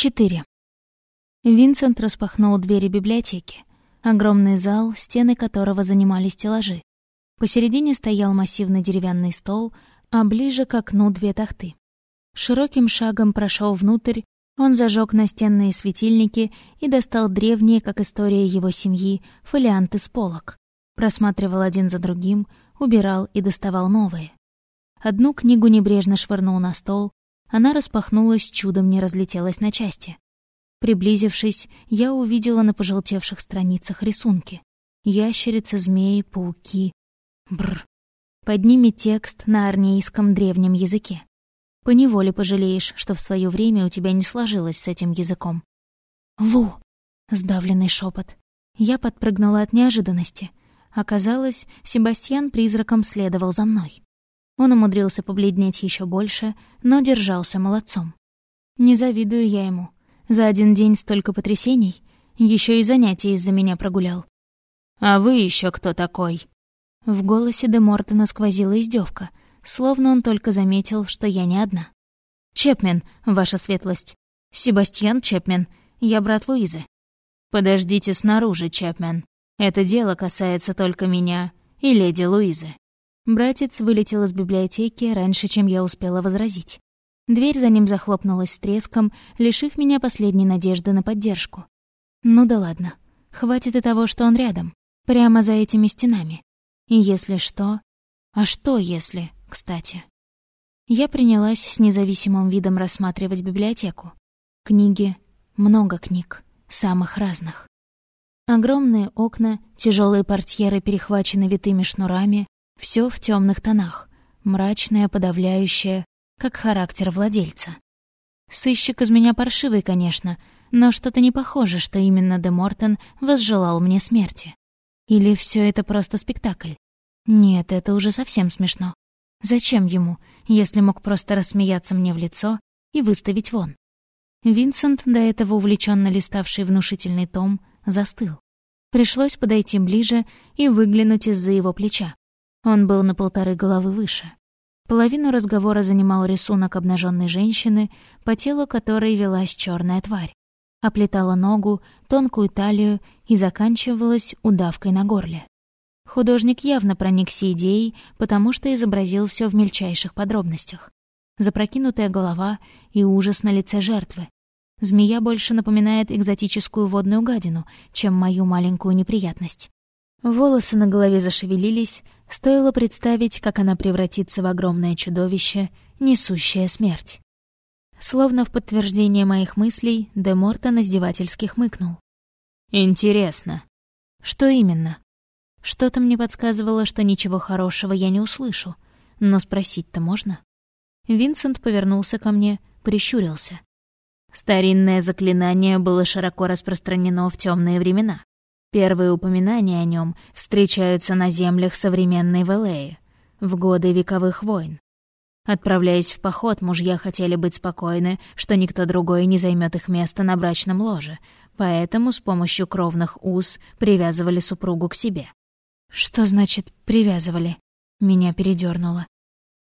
4. Винсент распахнул двери библиотеки. Огромный зал, стены которого занимали стеллажи. Посередине стоял массивный деревянный стол, а ближе к окну две тахты. Широким шагом прошел внутрь, он зажег настенные светильники и достал древние, как история его семьи, фолианты с полок. Просматривал один за другим, убирал и доставал новые. Одну книгу небрежно швырнул на стол, она распахнулась, чудом не разлетелась на части. Приблизившись, я увидела на пожелтевших страницах рисунки. Ящерицы, змеи, пауки. Бр. Под ними текст на арнейском древнем языке. Поневоле пожалеешь, что в свое время у тебя не сложилось с этим языком. «Лу!» — сдавленный шепот. Я подпрыгнула от неожиданности. Оказалось, Себастьян призраком следовал за мной. Он умудрился побледнеть еще больше, но держался молодцом. Не завидую я ему. За один день столько потрясений. Еще и занятия из-за меня прогулял. «А вы еще кто такой?» В голосе де Мортона сквозила издевка, словно он только заметил, что я не одна. «Чепмен, ваша светлость. Себастьян Чепмен. Я брат Луизы». «Подождите снаружи, Чепмен. Это дело касается только меня и леди Луизы». Братец вылетел из библиотеки раньше, чем я успела возразить. Дверь за ним захлопнулась с треском, лишив меня последней надежды на поддержку. Ну да ладно. Хватит и того, что он рядом, прямо за этими стенами. И если что... А что если, кстати? Я принялась с независимым видом рассматривать библиотеку. Книги, много книг, самых разных. Огромные окна, тяжелые портьеры перехвачены витыми шнурами, все в темных тонах, мрачное, подавляющее, как характер владельца. Сыщик из меня паршивый, конечно, но что-то не похоже, что именно Де Мортон возжелал мне смерти. Или все это просто спектакль? Нет, это уже совсем смешно. Зачем ему, если мог просто рассмеяться мне в лицо и выставить вон? Винсент, до этого увлеченно листавший внушительный том, застыл. Пришлось подойти ближе и выглянуть из-за его плеча. Он был на полторы головы выше. Половину разговора занимал рисунок обнаженной женщины, по телу которой велась черная тварь. Оплетала ногу, тонкую талию и заканчивалась удавкой на горле. Художник явно проникся идеей, потому что изобразил все в мельчайших подробностях. Запрокинутая голова и ужас на лице жертвы. Змея больше напоминает экзотическую водную гадину, чем мою маленькую неприятность. Волосы на голове зашевелились, стоило представить, как она превратится в огромное чудовище, несущее смерть. Словно в подтверждение моих мыслей, Де Мортон издевательски хмыкнул. «Интересно». «Что именно?» Что-то мне подсказывало, что ничего хорошего я не услышу, но спросить-то можно. Винсент повернулся ко мне, прищурился. Старинное заклинание было широко распространено в темные времена. Первые упоминания о нем встречаются на землях современной Валеи, в годы вековых войн. Отправляясь в поход, мужья хотели быть спокойны, что никто другой не займет их место на брачном ложе, поэтому с помощью кровных уз привязывали супругу к себе. «Что значит «привязывали»?» Меня передернуло.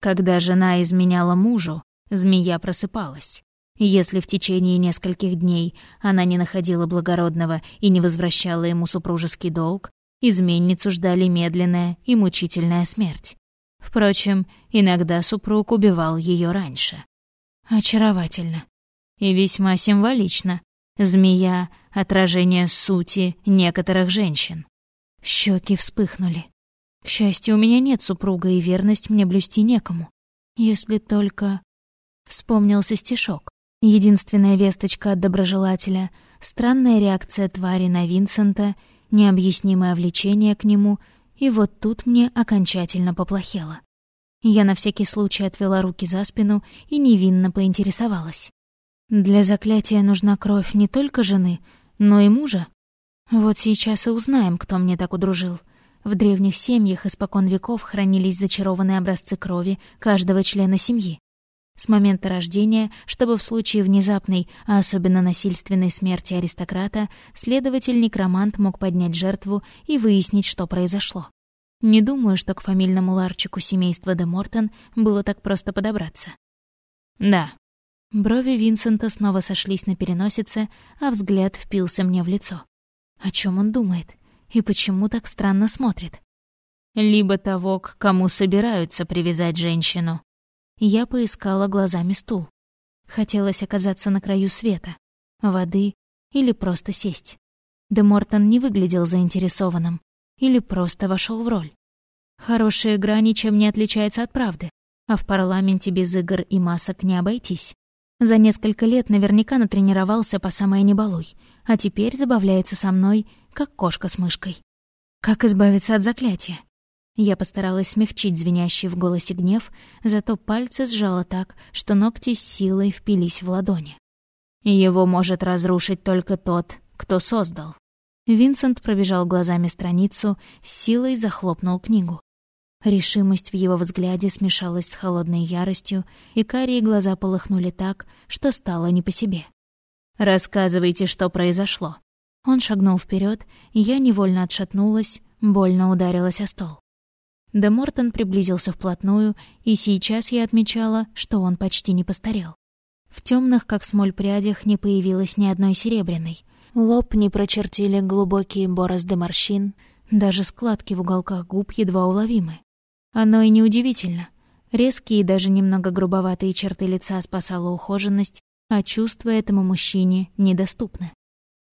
Когда жена изменяла мужу, змея просыпалась. Если в течение нескольких дней она не находила благородного и не возвращала ему супружеский долг, изменницу ждали медленная и мучительная смерть. Впрочем, иногда супруг убивал ее раньше. Очаровательно. И весьма символично. Змея — отражение сути некоторых женщин. Щеки вспыхнули. К счастью, у меня нет супруга, и верность мне блюсти некому. Если только... Вспомнился стишок. Единственная весточка от доброжелателя — странная реакция твари на Винсента, необъяснимое влечение к нему, и вот тут мне окончательно поплохело. Я на всякий случай отвела руки за спину и невинно поинтересовалась. Для заклятия нужна кровь не только жены, но и мужа. Вот сейчас и узнаем, кто мне так удружил. В древних семьях испокон веков хранились зачарованные образцы крови каждого члена семьи с момента рождения, чтобы в случае внезапной, а особенно насильственной смерти аристократа, следователь-некромант мог поднять жертву и выяснить, что произошло. Не думаю, что к фамильному ларчику семейства де Мортон было так просто подобраться. «Да», Брови Винсента снова сошлись на переносице, а взгляд впился мне в лицо. О чем он думает? И почему так странно смотрит? Либо того, к кому собираются привязать женщину. Я поискала глазами стул. Хотелось оказаться на краю света, воды или просто сесть. Де Мортон не выглядел заинтересованным или просто вошел в роль. Хорошая игра ничем не отличается от правды, а в парламенте без игр и масок не обойтись. За несколько лет наверняка натренировался по самой небалуй, а теперь забавляется со мной, как кошка с мышкой. Как избавиться от заклятия? Я постаралась смягчить звенящий в голосе гнев, зато пальцы сжала так, что ногти с силой впились в ладони. Его может разрушить только тот, кто создал. Винсент пробежал глазами страницу, с силой захлопнул книгу. Решимость в его взгляде смешалась с холодной яростью, и карие глаза полыхнули так, что стало не по себе. «Рассказывайте, что произошло». Он шагнул вперед, я невольно отшатнулась, больно ударилась о стол. Де Мортон приблизился вплотную, и сейчас я отмечала, что он почти не постарел. В темных, как смоль прядях, не появилось ни одной серебряной. Лоб не прочертили глубокие борозды морщин, даже складки в уголках губ едва уловимы. Оно и неудивительно. Резкие и даже немного грубоватые черты лица спасала ухоженность, а чувства этому мужчине недоступны.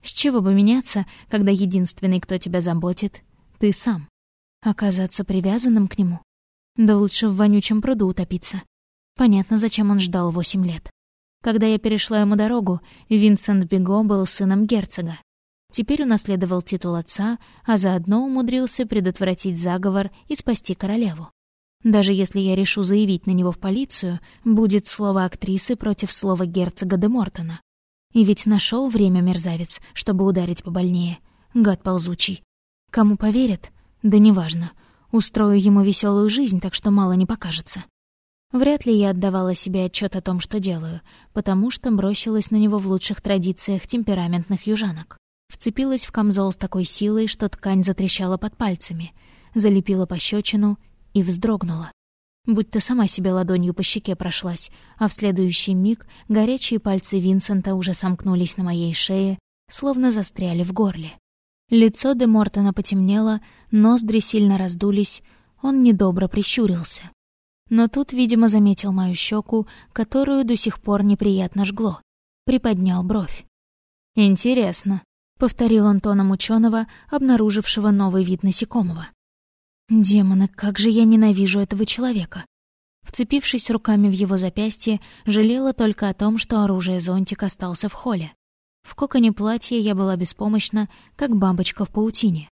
С чего бы меняться, когда единственный, кто тебя заботит, — ты сам? Оказаться привязанным к нему? Да лучше в вонючем пруду утопиться. Понятно, зачем он ждал восемь лет. Когда я перешла ему дорогу, Винсент Бего был сыном герцога. Теперь унаследовал титул отца, а заодно умудрился предотвратить заговор и спасти королеву. Даже если я решу заявить на него в полицию, будет слово актрисы против слова герцога де Мортона. И ведь нашел время мерзавец, чтобы ударить побольнее. Гад ползучий. Кому поверят, да неважно. Устрою ему веселую жизнь, так что мало не покажется. Вряд ли я отдавала себе отчет о том, что делаю, потому что бросилась на него в лучших традициях темпераментных южанок. Вцепилась в камзол с такой силой, что ткань затрещала под пальцами, залепила пощечину и вздрогнула. Будь-то сама себе ладонью по щеке прошлась, а в следующий миг горячие пальцы Винсента уже сомкнулись на моей шее, словно застряли в горле. Лицо де Мортона потемнело, ноздри сильно раздулись, он недобро прищурился. Но тут, видимо, заметил мою щеку, которую до сих пор неприятно жгло. Приподнял бровь. «Интересно», — повторил он тоном ученого, обнаружившего новый вид насекомого. «Демоны, как же я ненавижу этого человека!» Вцепившись руками в его запястье, жалела только о том, что оружие-зонтик остался в холле. В коконе платья я была беспомощна, как бабочка в паутине.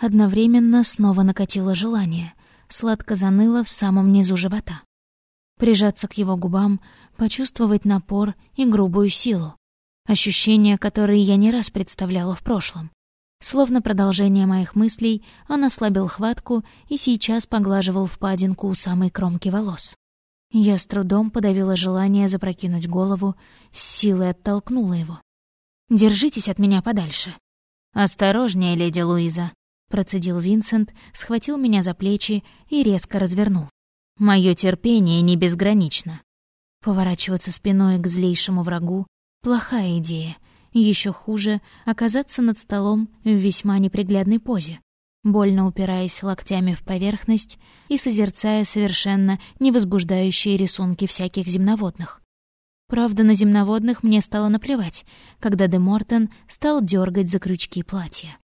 Одновременно снова накатило желание, сладко заныло в самом низу живота. Прижаться к его губам, почувствовать напор и грубую силу. Ощущения, которые я не раз представляла в прошлом. Словно продолжение моих мыслей, он ослабил хватку и сейчас поглаживал впадинку у самой кромки волос. Я с трудом подавила желание запрокинуть голову, с силой оттолкнула его. Держитесь от меня подальше». «Осторожнее, леди Луиза», — процедил Винсент, схватил меня за плечи и резко развернул. «Моё терпение не безгранично». Поворачиваться спиной к злейшему врагу — плохая идея. Еще хуже — оказаться над столом в весьма неприглядной позе, больно упираясь локтями в поверхность и созерцая совершенно невозбуждающие рисунки всяких земноводных. Правда, на земноводных мне стало наплевать, когда Де Мортон стал дергать за крючки платья.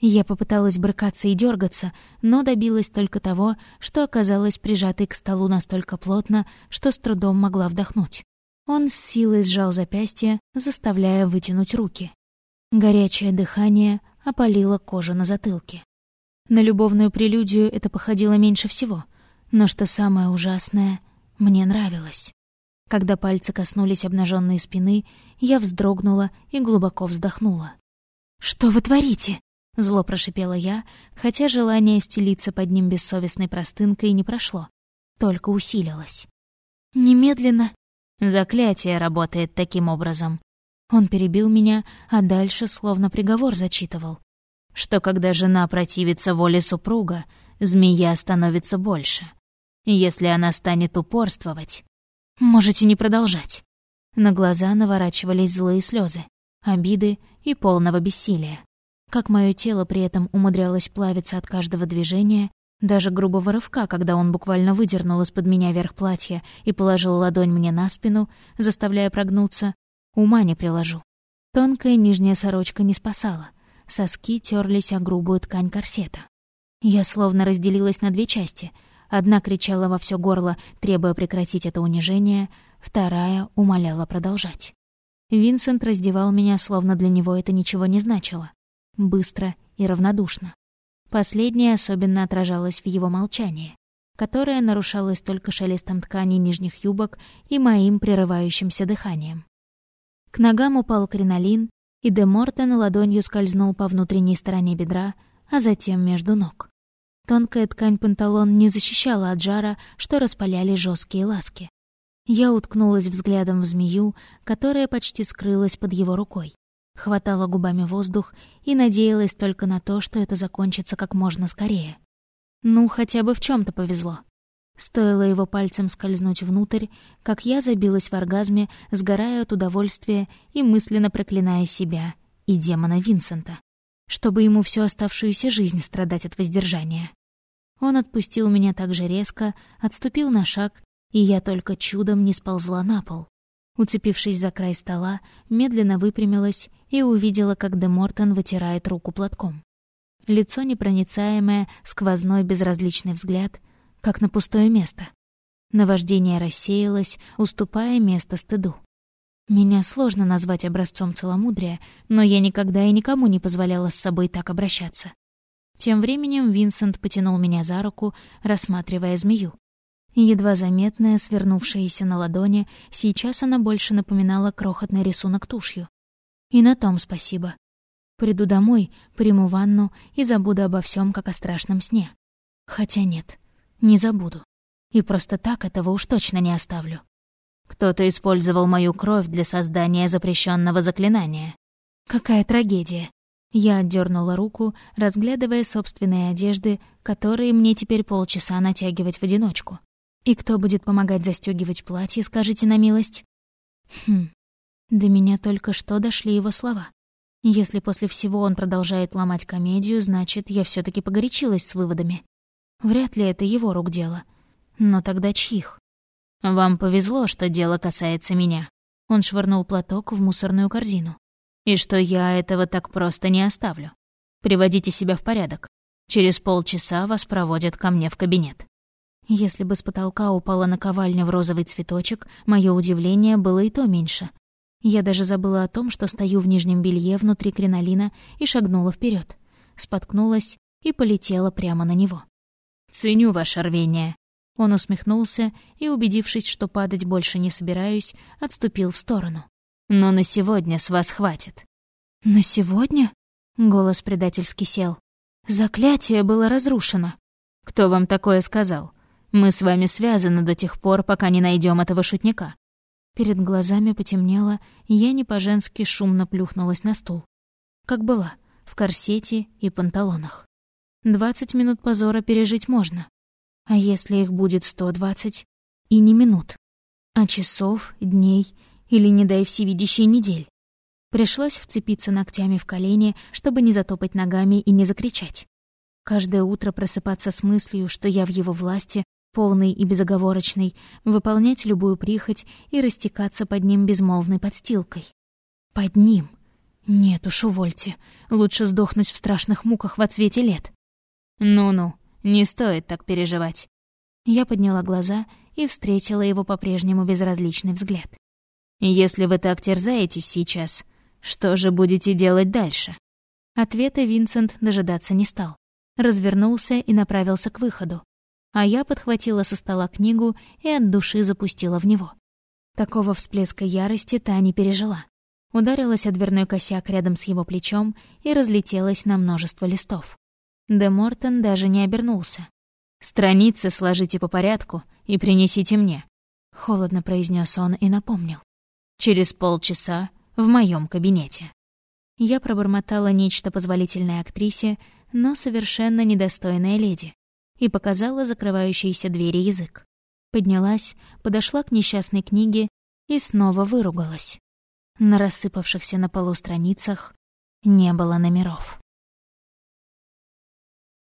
Я попыталась брыкаться и дергаться, но добилась только того, что оказалась прижатой к столу настолько плотно, что с трудом могла вдохнуть. Он с силой сжал запястье, заставляя вытянуть руки. Горячее дыхание опалило кожу на затылке. На любовную прелюдию это походило меньше всего, но что самое ужасное, мне нравилось. Когда пальцы коснулись обнаженной спины, я вздрогнула и глубоко вздохнула. «Что вы творите?» — зло прошипела я, хотя желание стелиться под ним бессовестной простынкой не прошло, только усилилось. «Немедленно...» «Заклятие работает таким образом». Он перебил меня, а дальше словно приговор зачитывал. Что когда жена противится воле супруга, змея становится больше. Если она станет упорствовать, «Можете не продолжать». На глаза наворачивались злые слезы, обиды и полного бессилия. Как мое тело при этом умудрялось плавиться от каждого движения, даже грубого рывка, когда он буквально выдернул из-под меня верх платья и положил ладонь мне на спину, заставляя прогнуться, ума не приложу. Тонкая нижняя сорочка не спасала. Соски терлись о грубую ткань корсета. Я словно разделилась на две части. Одна кричала во все горло, требуя прекратить это унижение, вторая умоляла продолжать. Винсент раздевал меня, словно для него это ничего не значило. Быстро и равнодушно. Последнее особенно отражалось в его молчании, которое нарушалось только шелестом ткани нижних юбок и моим прерывающимся дыханием. К ногам упал кринолин, и Де Мортен ладонью скользнул по внутренней стороне бедра, а затем между ног. Тонкая ткань панталон не защищала от жара, что распаляли жесткие ласки. Я уткнулась взглядом в змею, которая почти скрылась под его рукой хватала губами воздух и надеялась только на то, что это закончится как можно скорее. Ну, хотя бы в чем то повезло. Стоило его пальцем скользнуть внутрь, как я забилась в оргазме, сгорая от удовольствия и мысленно проклиная себя и демона Винсента, чтобы ему всю оставшуюся жизнь страдать от воздержания. Он отпустил меня так же резко, отступил на шаг, и я только чудом не сползла на пол. Уцепившись за край стола, медленно выпрямилась и увидела, как Де Мортон вытирает руку платком. Лицо непроницаемое, сквозной безразличный взгляд, как на пустое место. Наваждение рассеялось, уступая место стыду. Меня сложно назвать образцом целомудрия, но я никогда и никому не позволяла с собой так обращаться. Тем временем Винсент потянул меня за руку, рассматривая змею. Едва заметная, свернувшаяся на ладони, сейчас она больше напоминала крохотный рисунок тушью. И на том спасибо. Приду домой, приму ванну и забуду обо всем, как о страшном сне. Хотя нет, не забуду. И просто так этого уж точно не оставлю. Кто-то использовал мою кровь для создания запрещенного заклинания. Какая трагедия. Я отдернула руку, разглядывая собственные одежды, которые мне теперь полчаса натягивать в одиночку. И кто будет помогать застегивать платье, скажите на милость? Хм, до меня только что дошли его слова. Если после всего он продолжает ломать комедию, значит, я все таки погорячилась с выводами. Вряд ли это его рук дело. Но тогда чьих? «Вам повезло, что дело касается меня». Он швырнул платок в мусорную корзину. «И что я этого так просто не оставлю. Приводите себя в порядок. Через полчаса вас проводят ко мне в кабинет». Если бы с потолка упала наковальня в розовый цветочек, мое удивление было и то меньше. Я даже забыла о том, что стою в нижнем белье внутри кринолина и шагнула вперед, споткнулась и полетела прямо на него. «Ценю ваше рвение». Он усмехнулся и, убедившись, что падать больше не собираюсь, отступил в сторону. «Но на сегодня с вас хватит». «На сегодня?» — голос предательски сел. «Заклятие было разрушено». «Кто вам такое сказал?» Мы с вами связаны до тех пор, пока не найдем этого шутника». Перед глазами потемнело, я не по-женски шумно плюхнулась на стул. Как была, в корсете и панталонах. Двадцать минут позора пережить можно. А если их будет сто двадцать? И не минут. А часов, дней или, не дай всевидящей недель. Пришлось вцепиться ногтями в колени, чтобы не затопать ногами и не закричать. Каждое утро просыпаться с мыслью, что я в его власти, полный и безоговорочный, выполнять любую прихоть и растекаться под ним безмолвной подстилкой. Под ним. Нет уж, увольте. Лучше сдохнуть в страшных муках во цвете лет. Ну-ну, не стоит так переживать. Я подняла глаза и встретила его по-прежнему безразличный взгляд. «Если вы так терзаетесь сейчас, что же будете делать дальше?» Ответа Винсент дожидаться не стал. Развернулся и направился к выходу а я подхватила со стола книгу и от души запустила в него. Такого всплеска ярости та не пережила. Ударилась о дверной косяк рядом с его плечом и разлетелась на множество листов. Де Мортон даже не обернулся. «Страницы сложите по порядку и принесите мне», — холодно произнес он и напомнил. «Через полчаса в моем кабинете». Я пробормотала нечто позволительной актрисе, но совершенно недостойная леди и показала закрывающиеся двери язык. Поднялась, подошла к несчастной книге и снова выругалась. На рассыпавшихся на полу страницах не было номеров.